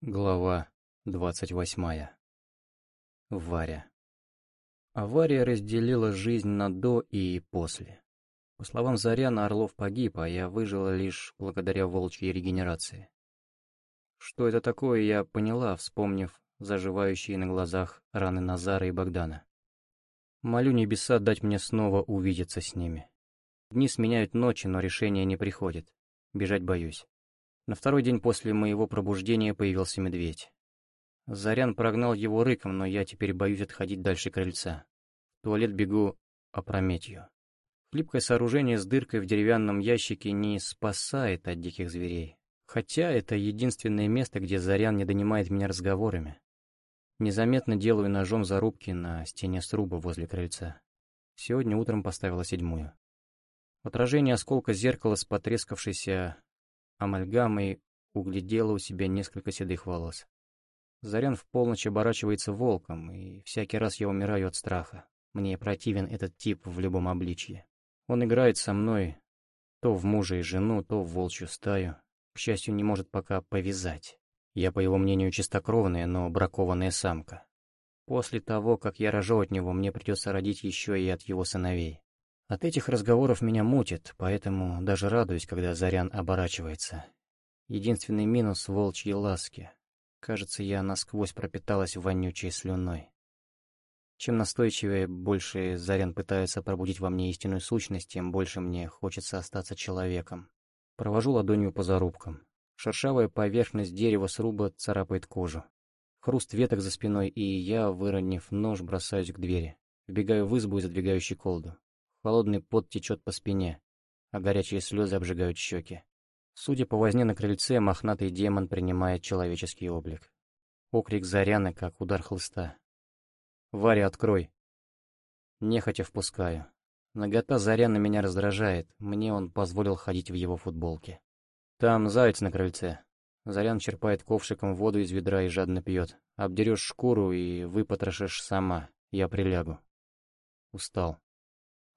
Глава двадцать восьмая. Варя. Авария разделила жизнь на до и после. По словам Заряна, Орлов погиб, а я выжила лишь благодаря волчьей регенерации. Что это такое, я поняла, вспомнив заживающие на глазах раны Назара и Богдана. Молю небеса дать мне снова увидеться с ними. Дни сменяют ночи, но решение не приходит. Бежать боюсь. На второй день после моего пробуждения появился медведь. Зарян прогнал его рыком, но я теперь боюсь отходить дальше крыльца. В туалет бегу опрометью. Хлипкое сооружение с дыркой в деревянном ящике не спасает от диких зверей. Хотя это единственное место, где Зарян не донимает меня разговорами. Незаметно делаю ножом зарубки на стене сруба возле крыльца. Сегодня утром поставила седьмую. Отражение осколка зеркала с потрескавшейся амальгамой углядела у себя несколько седых волос. Зарян в полночь оборачивается волком, и всякий раз я умираю от страха. Мне противен этот тип в любом обличье. Он играет со мной то в мужа и жену, то в волчью стаю. К счастью, не может пока повязать. Я, по его мнению, чистокровная, но бракованная самка. После того, как я рожу от него, мне придется родить еще и от его сыновей. От этих разговоров меня мутит, поэтому даже радуюсь, когда Зарян оборачивается. Единственный минус — волчьи ласки. Кажется, я насквозь пропиталась вонючей слюной. Чем настойчивее больше Зарян пытается пробудить во мне истинную сущность, тем больше мне хочется остаться человеком. Провожу ладонью по зарубкам. Шершавая поверхность дерева сруба царапает кожу. Хруст веток за спиной, и я, выронив нож, бросаюсь к двери. Вбегаю в избу и задвигаю щеколду. Холодный пот течет по спине, а горячие слезы обжигают щеки. Судя по возне на крыльце, мохнатый демон принимает человеческий облик. Окрик Заряны, как удар хлыста. «Варя, открой!» Нехотя впускаю. Нагота Заряна меня раздражает, мне он позволил ходить в его футболке. «Там заяц на крыльце». Зарян черпает ковшиком воду из ведра и жадно пьет. «Обдерешь шкуру и выпотрошишь сама. Я прилягу». Устал.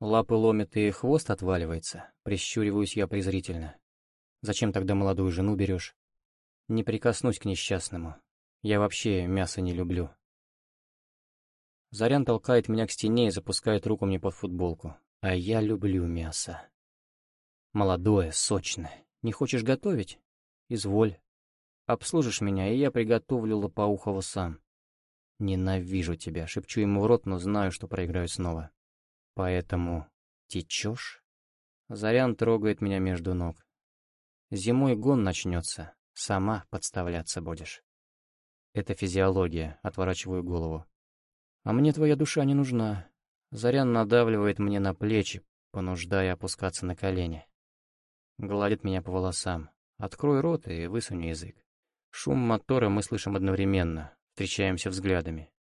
Лапы ломит и хвост отваливается. Прищуриваюсь я презрительно. Зачем тогда молодую жену берешь? Не прикоснусь к несчастному. Я вообще мясо не люблю. Зарян толкает меня к стене и запускает руку мне под футболку. А я люблю мясо. Молодое, сочное. Не хочешь готовить? Изволь. Обслужишь меня, и я приготовлю лопоухого сам. Ненавижу тебя, шепчу ему в рот, но знаю, что проиграю снова. Поэтому течешь? Зарян трогает меня между ног. Зимой гон начнется, сама подставляться будешь. Это физиология, отворачиваю голову. А мне твоя душа не нужна. Зарян надавливает мне на плечи, понуждая опускаться на колени. Гладит меня по волосам. Открой рот и высунь язык. Шум мотора мы слышим одновременно, встречаемся взглядами.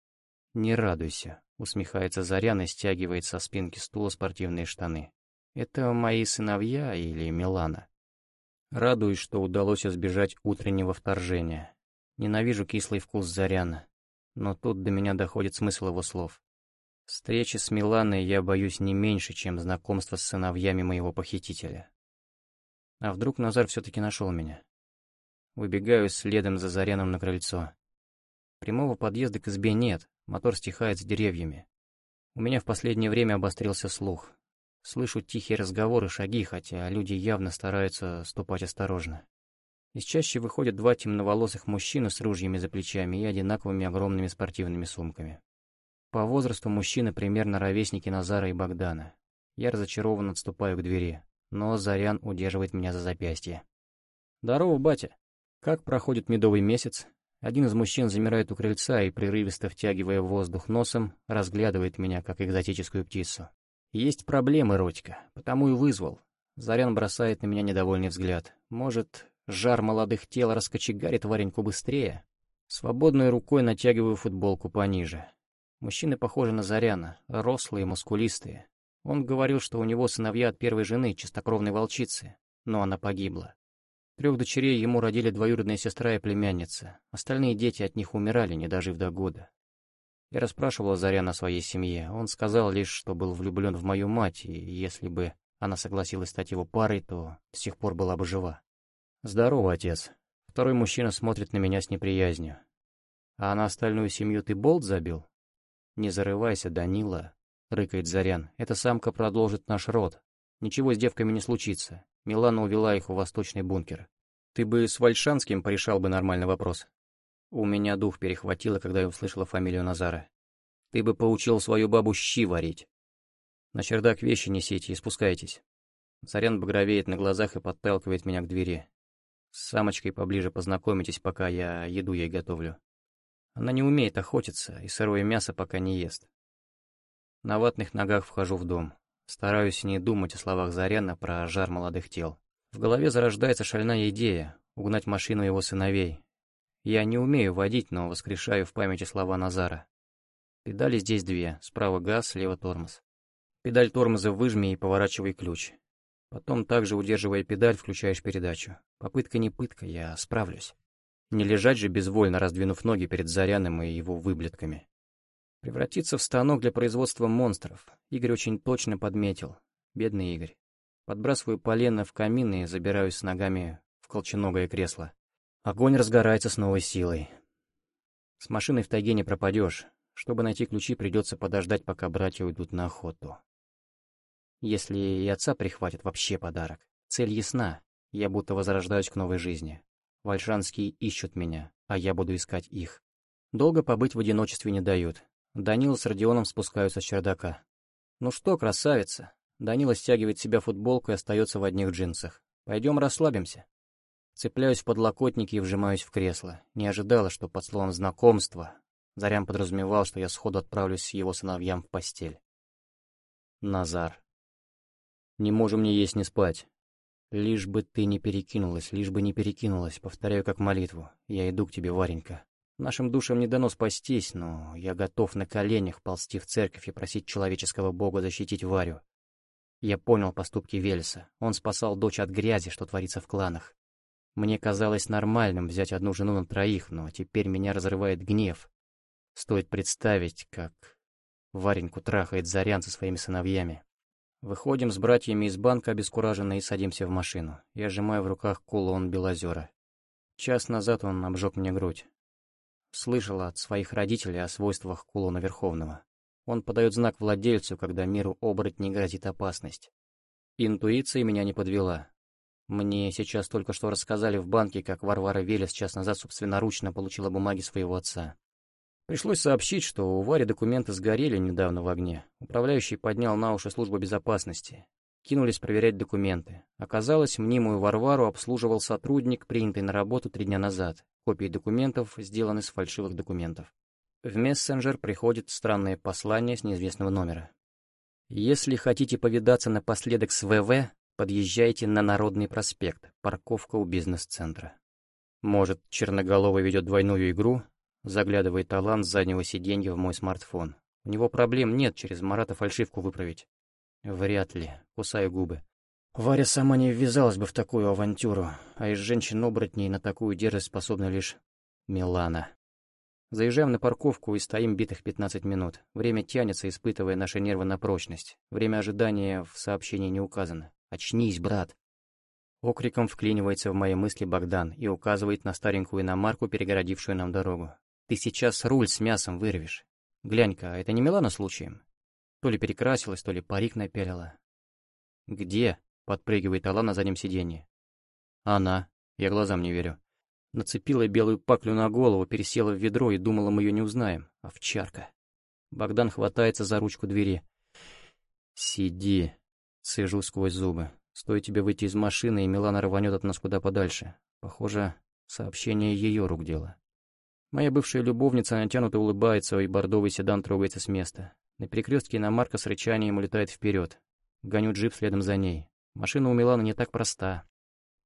Не радуйся, Усмехается Зарян и стягивает со спинки стула спортивные штаны. Это мои сыновья или Милана? Радуюсь, что удалось избежать утреннего вторжения. Ненавижу кислый вкус Заряна. Но тут до меня доходит смысл его слов. Встречи с Миланой я боюсь не меньше, чем знакомство с сыновьями моего похитителя. А вдруг Назар все-таки нашел меня? Выбегаю следом за Заряном на крыльцо. Прямого подъезда к избе нет, Мотор стихает с деревьями. У меня в последнее время обострился слух. Слышу тихие разговоры, шаги, хотя люди явно стараются ступать осторожно. Из чаще выходят два темноволосых мужчины с ружьями за плечами и одинаковыми огромными спортивными сумками. По возрасту мужчины примерно ровесники Назара и Богдана. Я разочарованно отступаю к двери, но Зарян удерживает меня за запястье. «Здорово, батя! Как проходит медовый месяц? Один из мужчин замирает у крыльца и, прерывисто втягивая воздух носом, разглядывает меня, как экзотическую птицу. Есть проблемы, Родька, потому и вызвал. Зарян бросает на меня недовольный взгляд. Может, жар молодых тел раскочегарит Вареньку быстрее? Свободной рукой натягиваю футболку пониже. Мужчины похожи на Заряна, рослые, мускулистые. Он говорил, что у него сыновья от первой жены, чистокровной волчицы, но она погибла. Трех дочерей ему родили двоюродная сестра и племянница. Остальные дети от них умирали, не дожив до года. Я расспрашивал Заряна о своей семье. Он сказал лишь, что был влюблен в мою мать, и если бы она согласилась стать его парой, то до сих пор была бы жива. «Здорово, отец. Второй мужчина смотрит на меня с неприязнью. А на остальную семью ты болт забил? Не зарывайся, Данила, рыкает Зарян. Эта самка продолжит наш род. Ничего с девками не случится. Милана увела их в восточный бункер. Ты бы с Вальшанским порешал бы нормальный вопрос. У меня дух перехватило, когда я услышала фамилию Назара. Ты бы поучил свою бабу щи варить. На чердак вещи несите и спускайтесь. Зарян багровеет на глазах и подталкивает меня к двери. С самочкой поближе познакомитесь, пока я еду ей готовлю. Она не умеет охотиться и сырое мясо пока не ест. На ватных ногах вхожу в дом. Стараюсь не думать о словах Заряна про жар молодых тел. В голове зарождается шальная идея — угнать машину его сыновей. Я не умею водить, но воскрешаю в памяти слова Назара. Педали здесь две, справа газ, слева тормоз. Педаль тормоза выжми и поворачивай ключ. Потом, также удерживая педаль, включаешь передачу. Попытка не пытка, я справлюсь. Не лежать же безвольно, раздвинув ноги перед Заряном и его выблетками. Превратиться в станок для производства монстров. Игорь очень точно подметил. Бедный Игорь. Подбрасываю полено в камин и забираюсь с ногами в колченогое кресло. Огонь разгорается с новой силой. С машиной в тайге не пропадешь. Чтобы найти ключи, придется подождать, пока братья уйдут на охоту. Если и отца прихватят, вообще подарок. Цель ясна. Я будто возрождаюсь к новой жизни. Вальшанские ищут меня, а я буду искать их. Долго побыть в одиночестве не дают. Данила с Родионом спускаются с чердака. «Ну что, красавица?» Данила стягивает себя футболку и остается в одних джинсах. «Пойдем расслабимся». Цепляюсь в подлокотники и вжимаюсь в кресло. Не ожидала, что под словом «знакомство» Зарян подразумевал, что я сходу отправлюсь с его сыновьям в постель. Назар. Не можем ни есть, ни спать. Лишь бы ты не перекинулась, лишь бы не перекинулась, повторяю как молитву. Я иду к тебе, Варенька. Нашим душам не дано спастись, но я готов на коленях ползти в церковь и просить человеческого бога защитить Варю. Я понял поступки Велеса. Он спасал дочь от грязи, что творится в кланах. Мне казалось нормальным взять одну жену на троих, но теперь меня разрывает гнев. Стоит представить, как Вареньку трахает Зарян со своими сыновьями. Выходим с братьями из банка обескураженно и садимся в машину. Я сжимаю в руках кулон Белозера. Час назад он обжег мне грудь. Слышала от своих родителей о свойствах кулона Верховного. Он подает знак владельцу, когда миру оборотней грозит опасность. Интуиция меня не подвела. Мне сейчас только что рассказали в банке, как Варвара Велес час назад собственноручно получила бумаги своего отца. Пришлось сообщить, что у Вари документы сгорели недавно в огне. Управляющий поднял на уши службу безопасности. Кинулись проверять документы. Оказалось, мнимую Варвару обслуживал сотрудник, принятый на работу три дня назад. Копии документов сделаны с фальшивых документов. В мессенджер приходит странное послание с неизвестного номера. Если хотите повидаться напоследок с ВВ, подъезжайте на Народный проспект, парковка у бизнес-центра. Может, Черноголовый ведет двойную игру, Заглядывает талант с заднего сиденья в мой смартфон. У него проблем нет через Марата фальшивку выправить. Вряд ли. Кусаю губы. Варя сама не ввязалась бы в такую авантюру, а из женщин-оборотней на такую дерзость способна лишь Милана. Заезжаем на парковку и стоим битых 15 минут. Время тянется, испытывая наши нервы на прочность. Время ожидания в сообщении не указано. «Очнись, брат!» Окриком вклинивается в мои мысли Богдан и указывает на старенькую иномарку, перегородившую нам дорогу. Ты сейчас руль с мясом вырвешь. Глянь-ка, это не Милана случаем? То ли перекрасилась, то ли парик напялила. Где? Подпрыгивает Алла на заднем сиденье. Она. Я глазам не верю. Нацепила белую паклю на голову, пересела в ведро и думала, мы ее не узнаем. Овчарка. Богдан хватается за ручку двери. «Сиди», — сижу сквозь зубы. «Стоит тебе выйти из машины, и Милана рванет от нас куда подальше. Похоже, сообщение ее рук дело». Моя бывшая любовница натянуто улыбается, и бордовый седан трогается с места. На перекрестке иномарка с рычанием улетает вперед. Гоню джип следом за ней. Машина у Милана не так проста.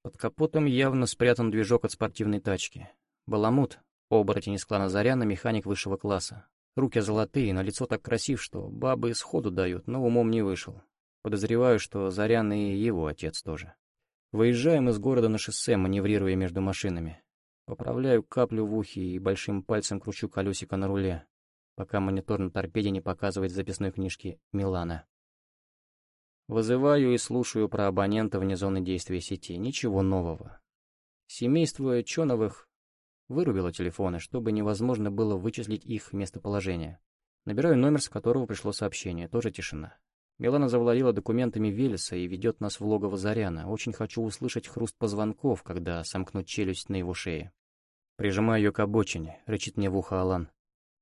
Под капотом явно спрятан движок от спортивной тачки. Баламут, оборотень из клана Заряна, механик высшего класса. Руки золотые, на лицо так красив, что бабы сходу дают, но умом не вышел. Подозреваю, что Зарян и его отец тоже. Выезжаем из города на шоссе, маневрируя между машинами. Поправляю каплю в ухе и большим пальцем кручу колесико на руле, пока монитор на торпеде не показывает в записной книжке Милана. Вызываю и слушаю про абонента вне зоны действия сети. Ничего нового. Семейство Чоновых вырубило телефоны, чтобы невозможно было вычислить их местоположение. Набираю номер, с которого пришло сообщение, тоже тишина. Милана завладела документами Велеса и ведет нас в логово Заряна. Очень хочу услышать хруст позвонков, когда сомкнут челюсть на его шее. Прижимаю ее к обочине, рычит мне в ухо Алан.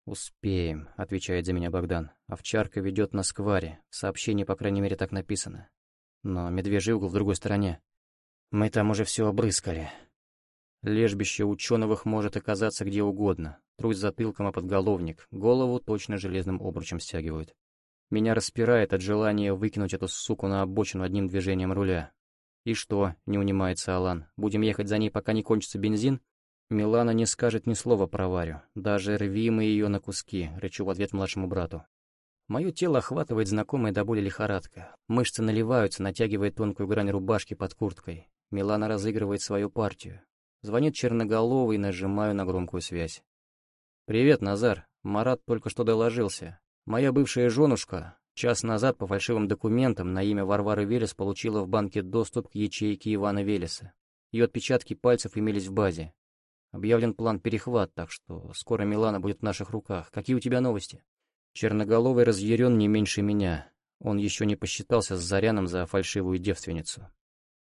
«Успеем», — отвечает за меня Богдан. «Овчарка ведет нас к Варе. В сообщении, по крайней мере, так написано. Но медвежий угол в другой стороне. Мы там уже все обрыскали. Лежбище ученых может оказаться где угодно. Трусь затылком о подголовник, голову точно железным обручем стягивают. Меня распирает от желания выкинуть эту суку на обочину одним движением руля. «И что?» — не унимается Алан. «Будем ехать за ней, пока не кончится бензин?» Милана не скажет ни слова про Варю. Даже рви мы ее на куски, рычу в ответ младшему брату. Мое тело охватывает знакомая до боли лихорадка. Мышцы наливаются, натягивая тонкую грань рубашки под курткой. Милана разыгрывает свою партию. Звонит черноголовый, нажимаю на громкую связь. «Привет, Назар. Марат только что доложился. Моя бывшая женушка час назад по фальшивым документам на имя Варвары Велес получила в банке доступ к ячейке Ивана Велеса. Ее отпечатки пальцев имелись в базе. Объявлен план перехват, так что скоро Милана будет в наших руках. Какие у тебя новости?» Черноголовый разъярен не меньше меня. Он еще не посчитался с Заряном за фальшивую девственницу.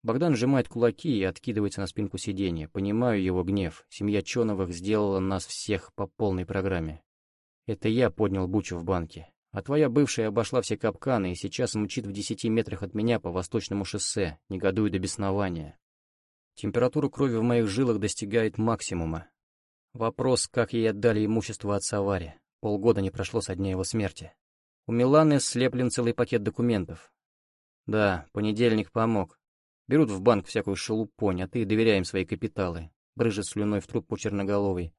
Богдан сжимает кулаки и откидывается на спинку сиденья. Понимаю его гнев. Семья Чоновых сделала нас всех по полной программе. Это я поднял бучу в банке. А твоя бывшая обошла все капканы и сейчас мчит в десяти метрах от меня по восточному шоссе, негодуя до беснования. Температура крови в моих жилах достигает максимума. Вопрос, как ей отдали имущество отца Варе. Полгода не прошло со дня его смерти. У Миланы слеплен целый пакет документов. Да, понедельник помог. Берут в банк всякую шелупонь, а ты доверяем свои капиталы. Брыжет слюной в трубку черноголовый.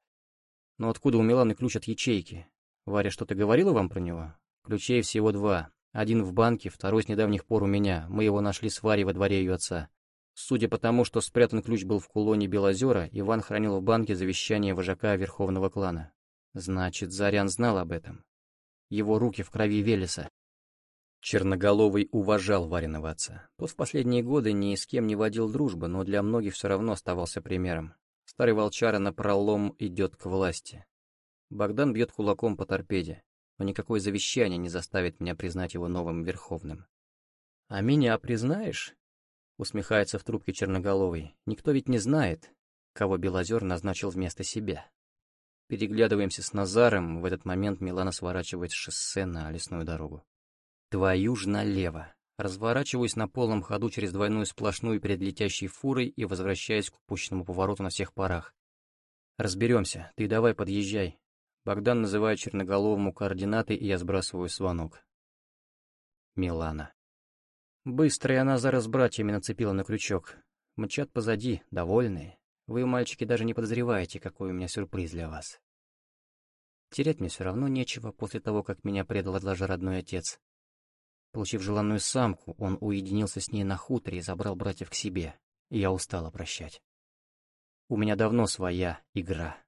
Но откуда у Миланы ключ от ячейки? Варя что-то говорила вам про него? Ключей всего два. Один в банке, второй с недавних пор у меня. Мы его нашли с Варей во дворе ее отца. Судя по тому, что спрятан ключ был в кулоне Белозера, Иван хранил в банке завещание вожака Верховного клана. Значит, Зарян знал об этом. Его руки в крови Велеса. Черноголовый уважал Вариного отца. Тот в последние годы ни с кем не водил дружбы, но для многих все равно оставался примером. Старый волчара напролом идет к власти. Богдан бьет кулаком по торпеде, но никакое завещание не заставит меня признать его новым верховным. «А меня признаешь?» — усмехается в трубке Черноголовый. «Никто ведь не знает, кого Белозер назначил вместо себя». Переглядываемся с Назаром, в этот момент Милана сворачивает с шоссе на лесную дорогу. Твою ж налево. Разворачиваюсь на полном ходу через двойную сплошную перед летящей фурой и возвращаюсь к упущенному повороту на всех парах. Разберемся, ты давай подъезжай. Богдан называет черноголовому координаты, и я сбрасываю звонок. Милана. Быстро я Назара с братьями нацепила на крючок. Мчат позади, довольные. Вы, мальчики, даже не подозреваете, какой у меня сюрприз для вас. Терять мне все равно нечего после того, как меня предал даже родной отец. Получив желанную самку, он уединился с ней на хуторе и забрал братьев к себе. И я устала прощать. У меня давно своя игра.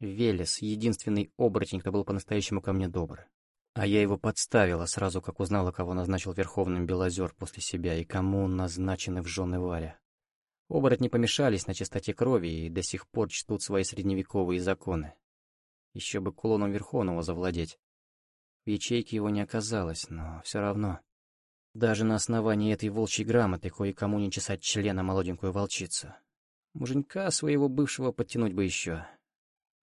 Велес — единственный оборотень, кто был по-настоящему ко мне добр. А я его подставила сразу, как узнала, кого назначил Верховным Белозер после себя и кому назначены в жены Варя. Оборотни помешались на чистоте крови и до сих пор чтут свои средневековые законы. Еще бы кулоном Верховного завладеть. В ячейке его не оказалось, но все равно. Даже на основании этой волчьей грамоты кое-кому не чесать члена молоденькую волчицу. Муженька своего бывшего подтянуть бы еще.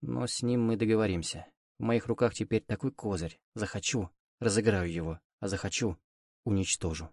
Но с ним мы договоримся. В моих руках теперь такой козырь. Захочу — разыграю его, а захочу — уничтожу.